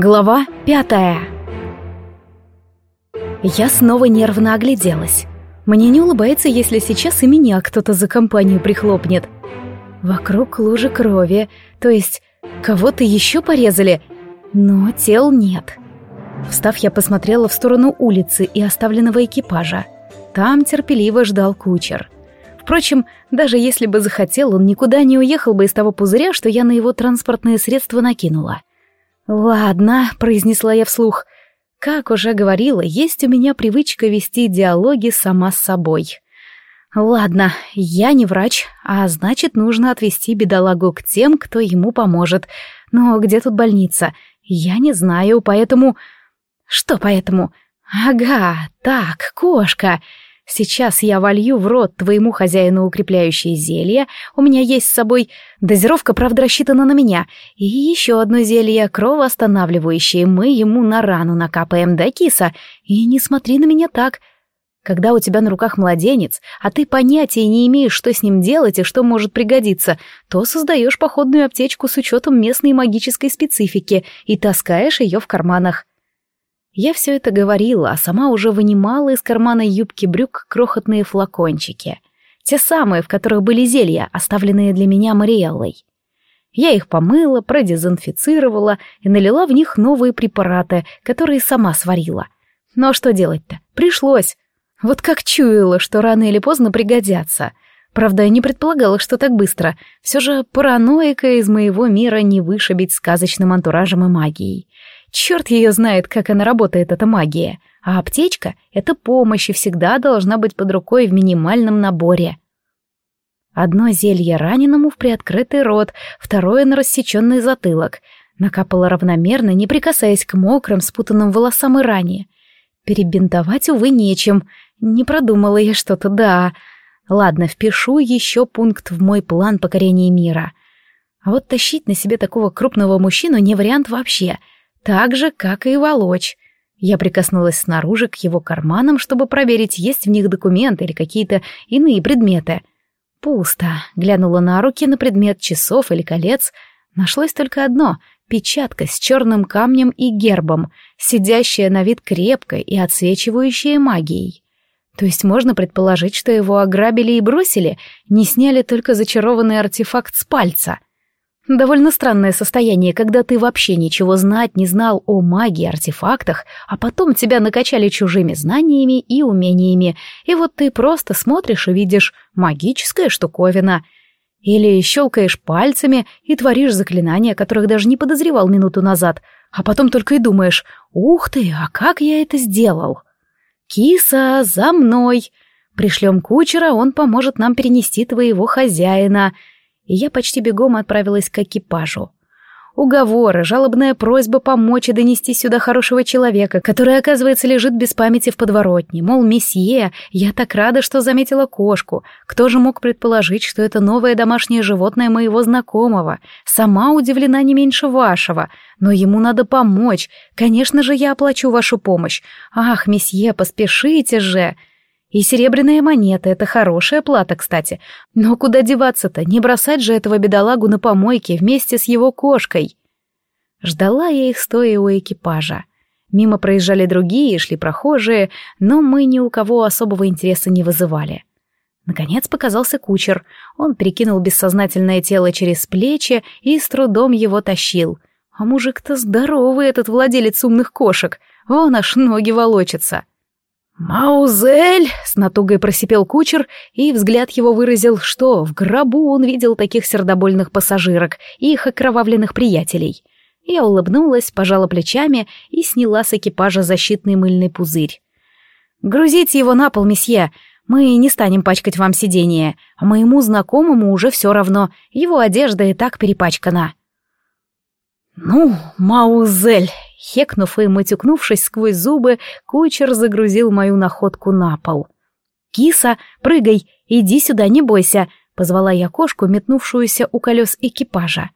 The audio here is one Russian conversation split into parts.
Глава пятая Я снова нервно огляделась. Мне не улыбается, если сейчас и меня кто-то за компанию прихлопнет. Вокруг лужи крови, то есть кого-то еще порезали, но тел нет. Встав, я посмотрела в сторону улицы и оставленного экипажа. Там терпеливо ждал кучер. Впрочем, даже если бы захотел, он никуда не уехал бы из того пузыря, что я на его транспортные средства накинула. «Ладно», — произнесла я вслух. «Как уже говорила, есть у меня привычка вести диалоги сама с собой». «Ладно, я не врач, а значит, нужно отвезти бедолагу к тем, кто ему поможет. Но где тут больница? Я не знаю, поэтому...» «Что поэтому?» «Ага, так, кошка. Сейчас я волью в рот твоему хозяину укрепляющее зелье, у меня есть с собой дозировка, правда, рассчитана на меня, и еще одно зелье, кровоостанавливающее, мы ему на рану накапаем, да, киса? И не смотри на меня так. Когда у тебя на руках младенец, а ты понятия не имеешь, что с ним делать и что может пригодиться, то создаешь походную аптечку с учетом местной магической специфики и таскаешь ее в карманах. Я все это говорила, а сама уже вынимала из кармана юбки брюк крохотные флакончики. Те самые, в которых были зелья, оставленные для меня Мариэллой. Я их помыла, продезинфицировала и налила в них новые препараты, которые сама сварила. Но что делать-то? Пришлось. Вот как чуяла, что рано или поздно пригодятся. Правда, я не предполагала, что так быстро. Все же параноика из моего мира не вышибить сказочным антуражем и магией. Черт ее знает, как она работает, эта магия. А аптечка — это помощь и всегда должна быть под рукой в минимальном наборе. Одно зелье раненому в приоткрытый рот, второе на рассеченный затылок. Накапало равномерно, не прикасаясь к мокрым, спутанным волосам и ране. Перебинтовать, увы, нечем. Не продумала я что-то, да. Ладно, впишу еще пункт в мой план покорения мира. А вот тащить на себе такого крупного мужчину не вариант вообще — так же, как и волочь. Я прикоснулась снаружи к его карманам, чтобы проверить, есть в них документы или какие-то иные предметы. Пусто. Глянула на руки на предмет часов или колец. Нашлось только одно — печатка с черным камнем и гербом, сидящая на вид крепкой и отсвечивающая магией. То есть можно предположить, что его ограбили и бросили, не сняли только зачарованный артефакт с пальца — Довольно странное состояние, когда ты вообще ничего знать не знал о магии, артефактах, а потом тебя накачали чужими знаниями и умениями, и вот ты просто смотришь и видишь магическая штуковина. Или щелкаешь пальцами и творишь заклинания, которых даже не подозревал минуту назад, а потом только и думаешь «Ух ты, а как я это сделал?» «Киса, за мной!» Пришлем кучера, он поможет нам перенести твоего хозяина и я почти бегом отправилась к экипажу. Уговоры, жалобная просьба помочь и донести сюда хорошего человека, который, оказывается, лежит без памяти в подворотне. Мол, месье, я так рада, что заметила кошку. Кто же мог предположить, что это новое домашнее животное моего знакомого? Сама удивлена не меньше вашего. Но ему надо помочь. Конечно же, я оплачу вашу помощь. Ах, месье, поспешите же!» И серебряная монета — это хорошая плата, кстати. Но куда деваться-то? Не бросать же этого бедолагу на помойке вместе с его кошкой. Ждала я их, стоя у экипажа. Мимо проезжали другие, шли прохожие, но мы ни у кого особого интереса не вызывали. Наконец показался кучер. Он перекинул бессознательное тело через плечи и с трудом его тащил. А мужик-то здоровый, этот владелец умных кошек. Вон аж ноги волочатся. «Маузель!» — с натугой просипел кучер, и взгляд его выразил, что в гробу он видел таких сердобольных пассажирок и их окровавленных приятелей. Я улыбнулась, пожала плечами и сняла с экипажа защитный мыльный пузырь. «Грузите его на пол, месье. Мы не станем пачкать вам сиденье, а моему знакомому уже все равно, его одежда и так перепачкана». «Ну, Маузель!» Хекнув и матюкнувшись сквозь зубы, кучер загрузил мою находку на пол. «Киса, прыгай, иди сюда, не бойся!» — позвала я кошку, метнувшуюся у колес экипажа.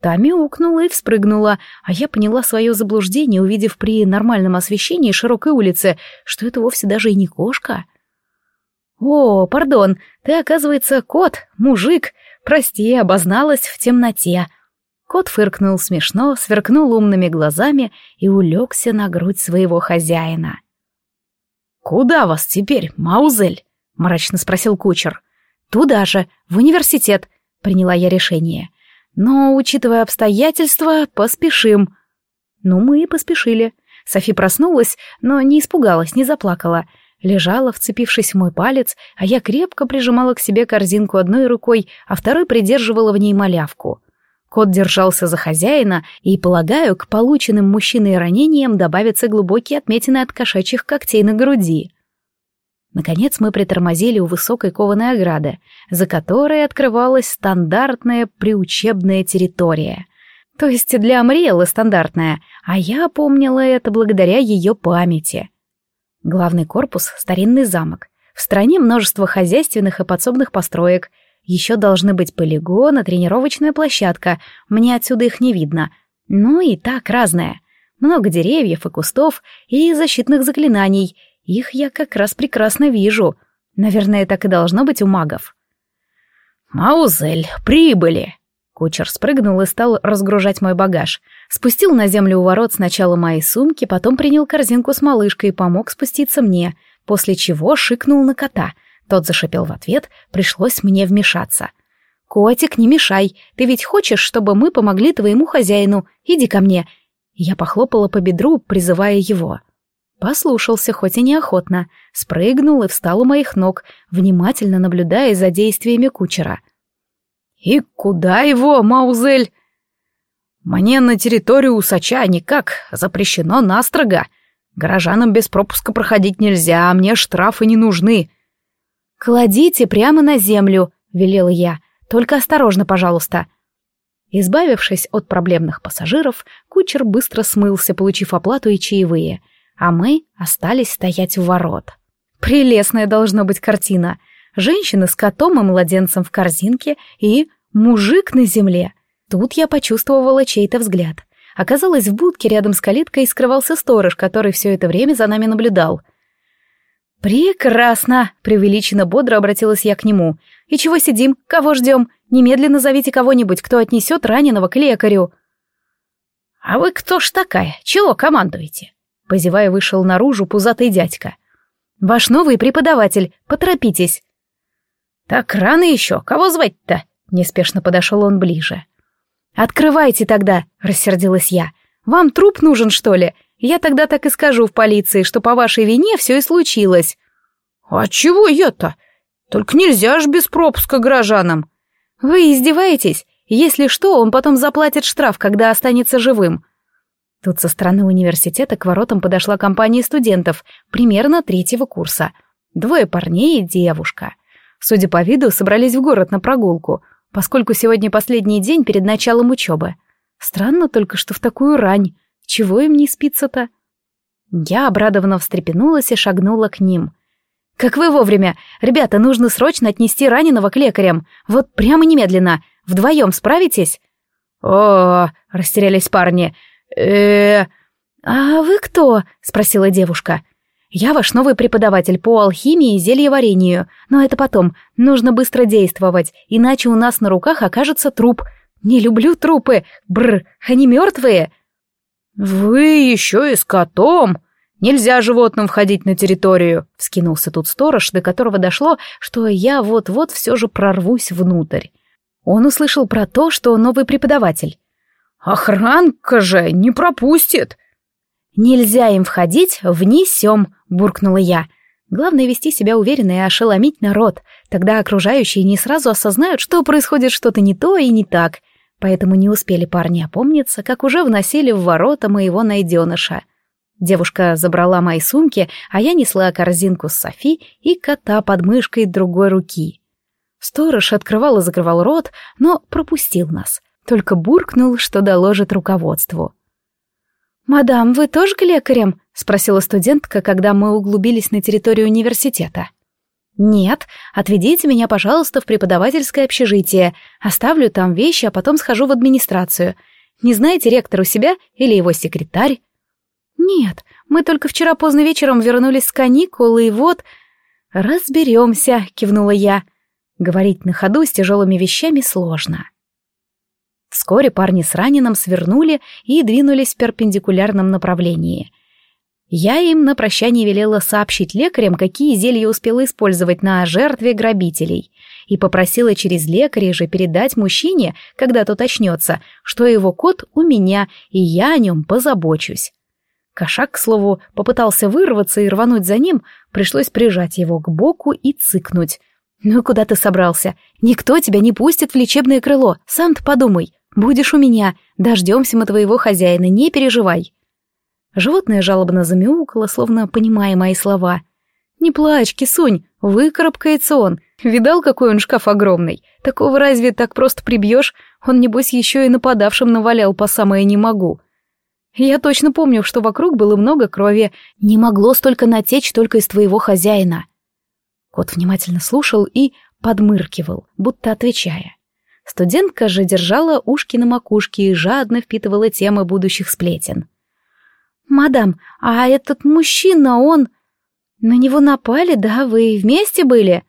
Та мяукнула и вспрыгнула, а я поняла свое заблуждение, увидев при нормальном освещении широкой улицы, что это вовсе даже и не кошка. «О, пардон, ты, оказывается, кот, мужик. Прости, обозналась в темноте», Кот фыркнул смешно, сверкнул умными глазами и улегся на грудь своего хозяина. «Куда вас теперь, Маузель?» — мрачно спросил кучер. «Туда же, в университет», — приняла я решение. «Но, учитывая обстоятельства, поспешим». Ну, мы и поспешили. Софи проснулась, но не испугалась, не заплакала. Лежала, вцепившись в мой палец, а я крепко прижимала к себе корзинку одной рукой, а второй придерживала в ней малявку. Кот держался за хозяина, и, полагаю, к полученным мужчиной ранениям добавятся глубокие отметины от кошачьих когтей на груди. Наконец мы притормозили у высокой кованой ограды, за которой открывалась стандартная приучебная территория. То есть для Амриэлы стандартная, а я помнила это благодаря ее памяти. Главный корпус — старинный замок. В стране множество хозяйственных и подсобных построек. Еще должны быть полигон и тренировочная площадка. Мне отсюда их не видно. Ну и так разное. Много деревьев и кустов, и защитных заклинаний — их я как раз прекрасно вижу. Наверное, так и должно быть у магов. «Маузель, прибыли!» Кучер спрыгнул и стал разгружать мой багаж. Спустил на землю у ворот сначала мои сумки, потом принял корзинку с малышкой и помог спуститься мне, после чего шикнул на кота. Тот зашипел в ответ, пришлось мне вмешаться. «Котик, не мешай, ты ведь хочешь, чтобы мы помогли твоему хозяину? Иди ко мне!» Я похлопала по бедру, призывая его. Послушался, хоть и неохотно, спрыгнул и встал у моих ног, внимательно наблюдая за действиями кучера. «И куда его, Маузель?» «Мне на территорию усача никак, запрещено настрого. Горожанам без пропуска проходить нельзя, а мне штрафы не нужны». «Кладите прямо на землю», — велела я. «Только осторожно, пожалуйста». Избавившись от проблемных пассажиров, кучер быстро смылся, получив оплату и чаевые — а мы остались стоять у ворот. Прелестная должна быть картина. Женщина с котом и младенцем в корзинке и мужик на земле. Тут я почувствовала чей-то взгляд. Оказалось, в будке рядом с калиткой скрывался сторож, который все это время за нами наблюдал. «Прекрасно!» — преувеличенно бодро обратилась я к нему. «И чего сидим? Кого ждем? Немедленно зовите кого-нибудь, кто отнесет раненого к лекарю». «А вы кто ж такая? Чего командуете?» Позевая, вышел наружу пузатый дядька. «Ваш новый преподаватель, поторопитесь!» «Так рано еще, кого звать-то?» Неспешно подошел он ближе. «Открывайте тогда!» — рассердилась я. «Вам труп нужен, что ли? Я тогда так и скажу в полиции, что по вашей вине все и случилось». «А чего я-то? Только нельзя ж без пропуска горожанам». «Вы издеваетесь? Если что, он потом заплатит штраф, когда останется живым. Тут со стороны университета к воротам подошла компания студентов, примерно третьего курса. Двое парней и девушка. Судя по виду, собрались в город на прогулку, поскольку сегодня последний день перед началом учебы. Странно только, что в такую рань. Чего им не спится-то? Я обрадованно встрепенулась и шагнула к ним. «Как вы вовремя! Ребята, нужно срочно отнести раненого к лекарям. Вот прямо немедленно. Вдвоем справитесь?» «О!» — растерялись парни — э «А вы кто?» — спросила девушка. «Я ваш новый преподаватель по алхимии и зельеварению, но это потом. Нужно быстро действовать, иначе у нас на руках окажется труп. Не люблю трупы. Бр, они мертвые». «Вы еще и с котом!» «Нельзя животным входить на территорию», — вскинулся тут сторож, до которого дошло, что я вот-вот все же прорвусь внутрь. Он услышал про то, что новый преподаватель. «Охранка же не пропустит!» «Нельзя им входить, внесем», — буркнула я. Главное вести себя уверенно и ошеломить народ. Тогда окружающие не сразу осознают, что происходит что-то не то и не так. Поэтому не успели парни опомниться, как уже вносили в ворота моего найденыша. Девушка забрала мои сумки, а я несла корзинку с Софи и кота под мышкой другой руки. Сторож открывал и закрывал рот, но пропустил нас — только буркнул, что доложит руководству. «Мадам, вы тоже к лекарям?» — спросила студентка, когда мы углубились на территорию университета. «Нет, отведите меня, пожалуйста, в преподавательское общежитие. Оставлю там вещи, а потом схожу в администрацию. Не знаете ректор у себя или его секретарь?» «Нет, мы только вчера поздно вечером вернулись с каникул, и вот...» «Разберемся», — кивнула я. Говорить на ходу с тяжелыми вещами сложно. Вскоре парни с раненым свернули и двинулись в перпендикулярном направлении. Я им на прощание велела сообщить лекарям, какие зелья успела использовать на жертве грабителей, и попросила через лекаря же передать мужчине, когда тот очнется, что его кот у меня, и я о нем позабочусь. Кошак, к слову, попытался вырваться и рвануть за ним, пришлось прижать его к боку и цыкнуть. «Ну куда ты собрался? Никто тебя не пустит в лечебное крыло, сам-то подумай. Будешь у меня, дождемся мы твоего хозяина, не переживай». Животное жалобно замяукало, словно понимая мои слова. «Не плачь, кисунь, выкарабкается он. Видал, какой он шкаф огромный? Такого разве так просто прибьешь? Он, небось, еще и нападавшим навалял по самое не могу». Я точно помню, что вокруг было много крови. Не могло столько натечь только из твоего хозяина. Кот внимательно слушал и подмыркивал, будто отвечая. Студентка же держала ушки на макушке и жадно впитывала темы будущих сплетен. «Мадам, а этот мужчина, он...» «На него напали, да? Вы вместе были?»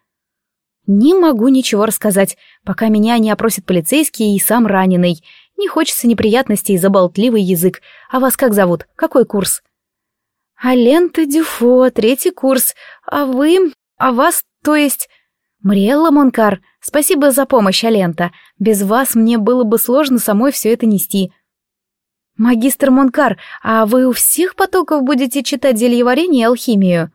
«Не могу ничего рассказать, пока меня не опросит полицейский и сам раненый. Не хочется неприятностей за болтливый язык. А вас как зовут? Какой курс? А Лента Дюфо, третий курс. А вы... А вас, то есть... Мариэлла Монкар, спасибо за помощь, Алента. Без вас мне было бы сложно самой все это нести. Магистр Монкар, а вы у всех потоков будете читать зельеварение и алхимию?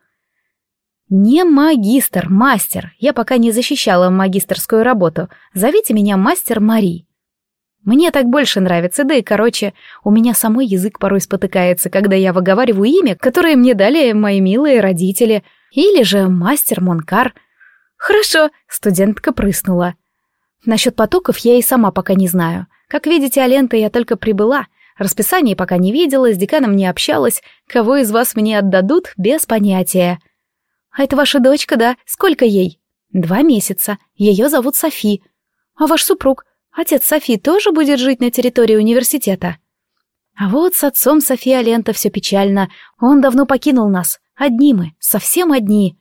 Не магистр, мастер. Я пока не защищала магистрскую работу. Зовите меня мастер Мари. Мне так больше нравится, да и короче, у меня самой язык порой спотыкается, когда я выговариваю имя, которое мне дали мои милые родители, или же мастер Монкар. Хорошо, студентка прыснула. Насчет потоков я и сама пока не знаю. Как видите, Алента я только прибыла, расписание пока не видела, с деканом не общалась, кого из вас мне отдадут, без понятия. А это ваша дочка, да? Сколько ей? Два месяца. Ее зовут Софи. А ваш супруг? Отец Софи тоже будет жить на территории университета? А вот с отцом Софи Алента все печально. Он давно покинул нас. Одни мы, совсем одни.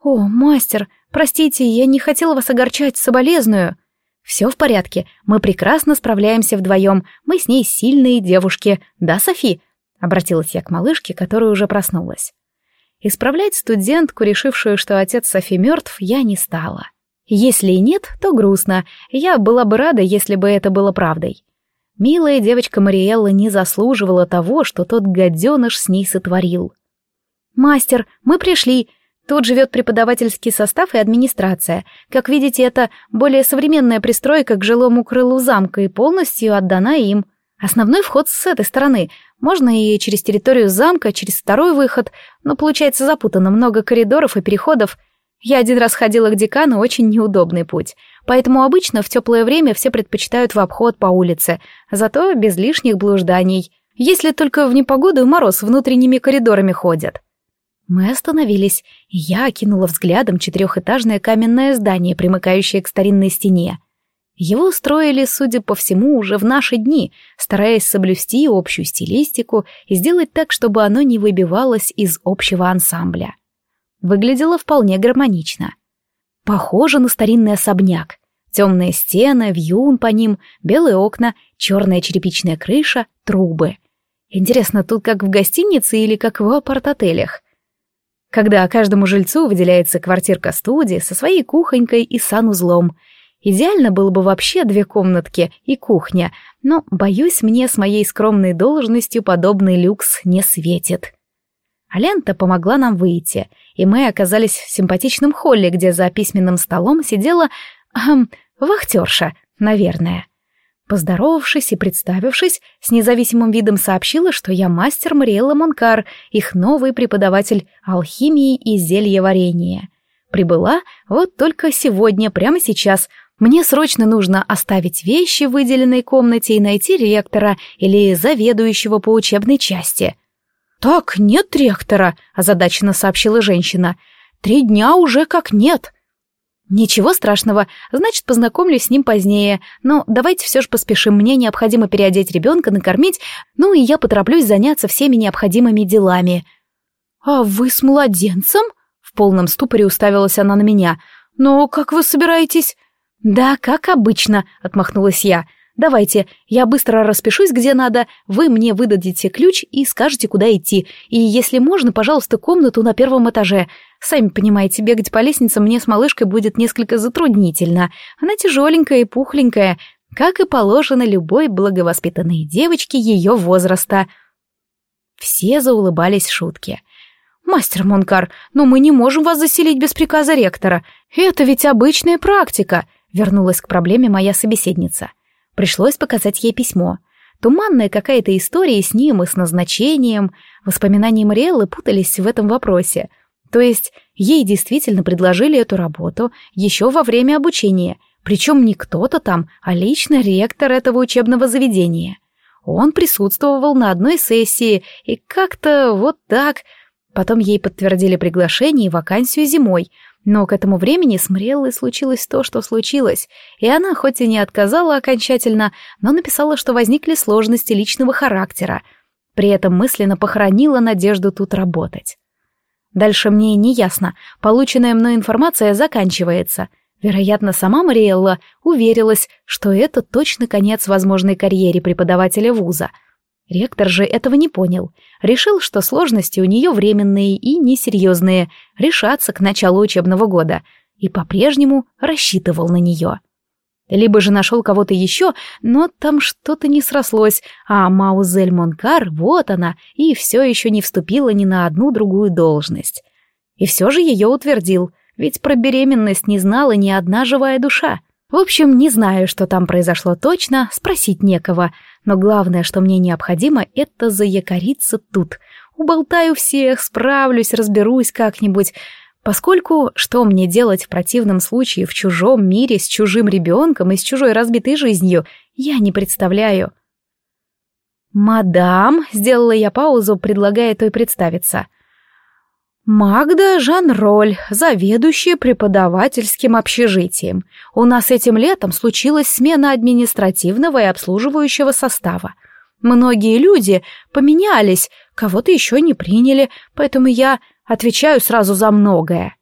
О, мастер, простите, я не хотела вас огорчать, соболезную. Все в порядке, мы прекрасно справляемся вдвоем. Мы с ней сильные девушки. Да, Софи? Обратилась я к малышке, которая уже проснулась. Исправлять студентку, решившую, что отец Софи мертв, я не стала. Если и нет, то грустно. Я была бы рада, если бы это было правдой. Милая девочка Мариэлла не заслуживала того, что тот гаденыш с ней сотворил. «Мастер, мы пришли. Тут живет преподавательский состав и администрация. Как видите, это более современная пристройка к жилому крылу замка и полностью отдана им. Основной вход с этой стороны. Можно и через территорию замка, через второй выход, но получается запутанно, много коридоров и переходов. Я один раз ходила к декану, очень неудобный путь, поэтому обычно в теплое время все предпочитают в обход по улице, зато без лишних блужданий, если только в непогоду и мороз внутренними коридорами ходят. Мы остановились, и я окинула взглядом четырехэтажное каменное здание, примыкающее к старинной стене. Его строили, судя по всему, уже в наши дни, стараясь соблюсти общую стилистику и сделать так, чтобы оно не выбивалось из общего ансамбля выглядело вполне гармонично. Похоже на старинный особняк. Темные стены, вьюн по ним, белые окна, черная черепичная крыша, трубы. Интересно, тут как в гостинице или как в апарт-отелях? Когда каждому жильцу выделяется квартирка-студия со своей кухонькой и санузлом. Идеально было бы вообще две комнатки и кухня, но, боюсь, мне с моей скромной должностью подобный люкс не светит. А помогла нам выйти, и мы оказались в симпатичном холле, где за письменным столом сидела... Эм, вахтерша, наверное. Поздоровавшись и представившись, с независимым видом сообщила, что я мастер Мариэлла Монкар, их новый преподаватель алхимии и зельеварения. Прибыла вот только сегодня, прямо сейчас. Мне срочно нужно оставить вещи в выделенной комнате и найти ректора или заведующего по учебной части. «Так, нет ректора», — озадаченно сообщила женщина. «Три дня уже как нет». «Ничего страшного, значит, познакомлюсь с ним позднее. Но давайте все же поспешим, мне необходимо переодеть ребенка, накормить, ну и я потороплюсь заняться всеми необходимыми делами». «А вы с младенцем?» — в полном ступоре уставилась она на меня. «Но как вы собираетесь?» «Да, как обычно», — отмахнулась я. Давайте, я быстро распишусь, где надо, вы мне выдадите ключ и скажете, куда идти. И если можно, пожалуйста, комнату на первом этаже. Сами понимаете, бегать по лестницам мне с малышкой будет несколько затруднительно. Она тяжеленькая и пухленькая, как и положено любой благовоспитанной девочке ее возраста. Все заулыбались шутки. «Мастер Монкар, но мы не можем вас заселить без приказа ректора. Это ведь обычная практика», — вернулась к проблеме моя собеседница. Пришлось показать ей письмо. Туманная какая-то история с ним и с назначением. Воспоминания Мариэллы путались в этом вопросе. То есть ей действительно предложили эту работу еще во время обучения, причем не кто-то там, а лично ректор этого учебного заведения. Он присутствовал на одной сессии, и как-то вот так... Потом ей подтвердили приглашение и вакансию зимой, но к этому времени с Мреллой случилось то, что случилось, и она хоть и не отказала окончательно, но написала, что возникли сложности личного характера, при этом мысленно похоронила надежду тут работать. Дальше мне не ясно, полученная мной информация заканчивается. Вероятно, сама Мариэлла уверилась, что это точно конец возможной карьере преподавателя вуза. Ректор же этого не понял. Решил, что сложности у нее временные и несерьезные, решатся к началу учебного года, и по-прежнему рассчитывал на нее. Либо же нашел кого-то еще, но там что-то не срослось, а Маузель Монкар, вот она, и все еще не вступила ни на одну другую должность. И все же ее утвердил, ведь про беременность не знала ни одна живая душа. В общем, не знаю, что там произошло точно, спросить некого, но главное, что мне необходимо, это заякориться тут. Уболтаю всех, справлюсь, разберусь как-нибудь, поскольку что мне делать в противном случае в чужом мире с чужим ребенком и с чужой разбитой жизнью, я не представляю. «Мадам», — сделала я паузу, предлагая той представиться — Магда Жан-Роль, заведующая преподавательским общежитием. У нас этим летом случилась смена административного и обслуживающего состава. Многие люди поменялись, кого-то еще не приняли, поэтому я отвечаю сразу за многое.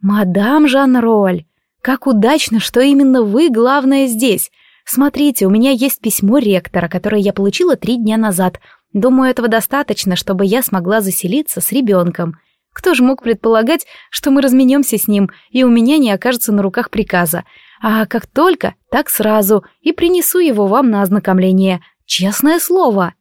Мадам Жан-Роль, как удачно, что именно вы главное здесь. Смотрите, у меня есть письмо ректора, которое я получила три дня назад. Думаю, этого достаточно, чтобы я смогла заселиться с ребенком. Кто же мог предполагать, что мы разменемся с ним, и у меня не окажется на руках приказа. А как только, так сразу, и принесу его вам на ознакомление. Честное слово.